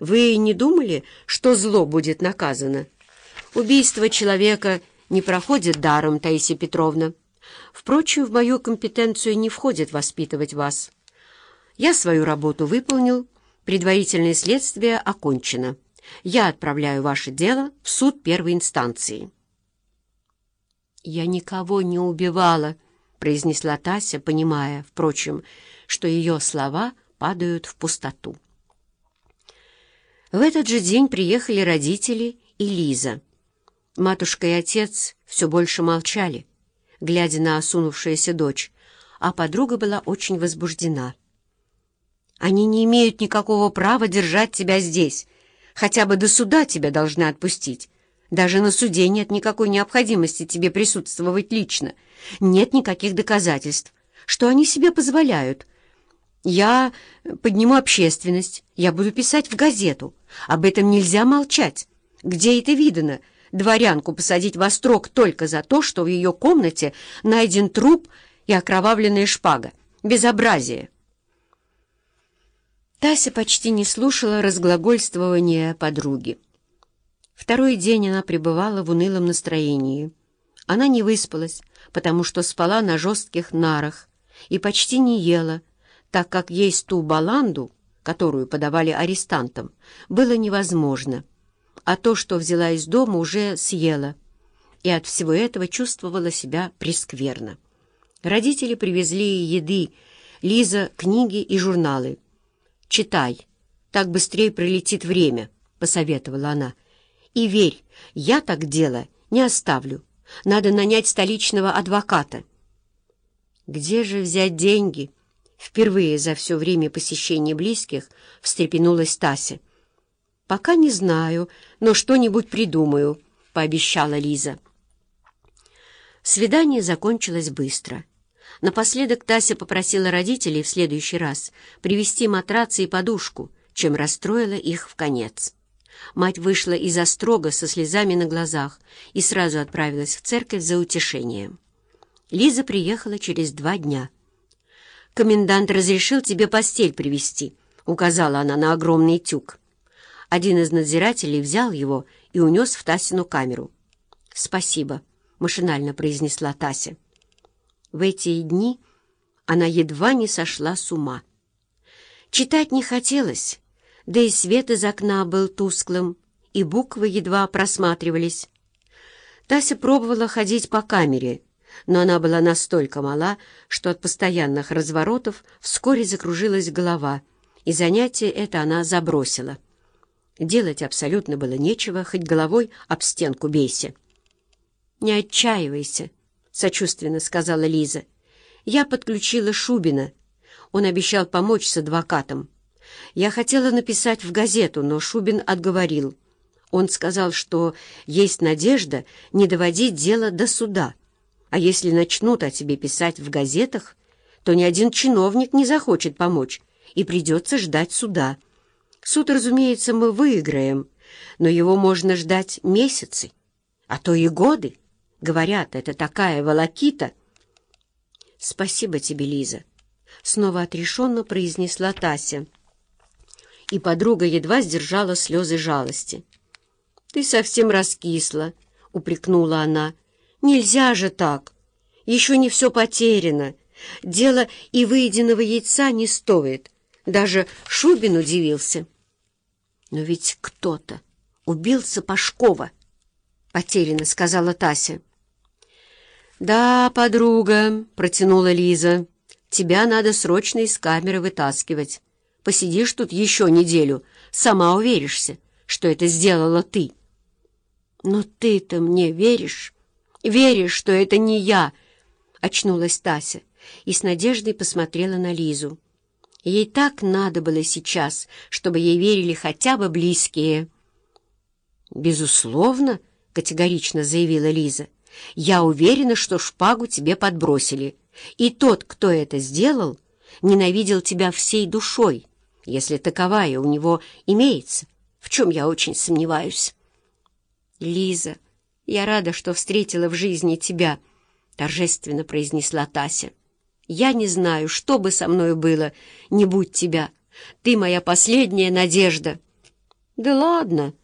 Вы не думали, что зло будет наказано? Убийство человека не проходит даром, Таисия Петровна. Впрочем, в мою компетенцию не входит воспитывать вас. Я свою работу выполнил, предварительное следствие окончено. Я отправляю ваше дело в суд первой инстанции. «Я никого не убивала», — произнесла Тася, понимая, впрочем, что ее слова падают в пустоту. В этот же день приехали родители и Лиза. Матушка и отец все больше молчали, глядя на осунувшуюся дочь, а подруга была очень возбуждена. «Они не имеют никакого права держать тебя здесь. Хотя бы до суда тебя должны отпустить. Даже на суде нет никакой необходимости тебе присутствовать лично. Нет никаких доказательств. Что они себе позволяют? Я подниму общественность, я буду писать в газету. Об этом нельзя молчать. Где это видано?» дворянку посадить во строк только за то, что в ее комнате найден труп и окровавленная шпага. Безобразие! Тася почти не слушала разглагольствования подруги. Второй день она пребывала в унылом настроении. Она не выспалась, потому что спала на жестких нарах и почти не ела, так как есть ту баланду, которую подавали арестантам, было невозможно — а то, что взяла из дома, уже съела, и от всего этого чувствовала себя прескверно. Родители привезли еды, Лиза — книги и журналы. «Читай, так быстрее пролетит время», — посоветовала она. «И верь, я так дело не оставлю. Надо нанять столичного адвоката». «Где же взять деньги?» Впервые за все время посещения близких встрепенулась Тася. «Пока не знаю, но что-нибудь придумаю», — пообещала Лиза. Свидание закончилось быстро. Напоследок Тася попросила родителей в следующий раз привезти матрацы и подушку, чем расстроила их в конец. Мать вышла из острога со слезами на глазах и сразу отправилась в церковь за утешением. Лиза приехала через два дня. «Комендант разрешил тебе постель привезти», — указала она на огромный тюк. Один из надзирателей взял его и унес в Тасину камеру. «Спасибо», — машинально произнесла Тася. В эти дни она едва не сошла с ума. Читать не хотелось, да и свет из окна был тусклым, и буквы едва просматривались. Тася пробовала ходить по камере, но она была настолько мала, что от постоянных разворотов вскоре закружилась голова, и занятие это она забросила. Делать абсолютно было нечего, хоть головой об стенку бейся. «Не отчаивайся», — сочувственно сказала Лиза. «Я подключила Шубина. Он обещал помочь с адвокатом. Я хотела написать в газету, но Шубин отговорил. Он сказал, что есть надежда не доводить дело до суда. А если начнут о тебе писать в газетах, то ни один чиновник не захочет помочь, и придется ждать суда». Суд, разумеется, мы выиграем, но его можно ждать месяцы, а то и годы. Говорят, это такая волокита. Спасибо тебе, Лиза, — снова отрешенно произнесла Тася. И подруга едва сдержала слезы жалости. «Ты совсем раскисла», — упрекнула она. «Нельзя же так. Еще не все потеряно. Дело и выеденного яйца не стоит». Даже Шубин удивился. «Но ведь кто-то убил Сапожкова», — потерянно сказала Тася. «Да, подруга», — протянула Лиза, — «тебя надо срочно из камеры вытаскивать. Посидишь тут еще неделю, сама уверишься, что это сделала ты». «Но ты-то мне веришь? Веришь, что это не я?» — очнулась Тася и с надеждой посмотрела на Лизу. Ей так надо было сейчас, чтобы ей верили хотя бы близкие. «Безусловно», — категорично заявила Лиза, — «я уверена, что шпагу тебе подбросили, и тот, кто это сделал, ненавидел тебя всей душой, если таковая у него имеется, в чем я очень сомневаюсь». «Лиза, я рада, что встретила в жизни тебя», — торжественно произнесла Тася. Я не знаю, что бы со мной было, не будь тебя. Ты моя последняя надежда». «Да ладно!»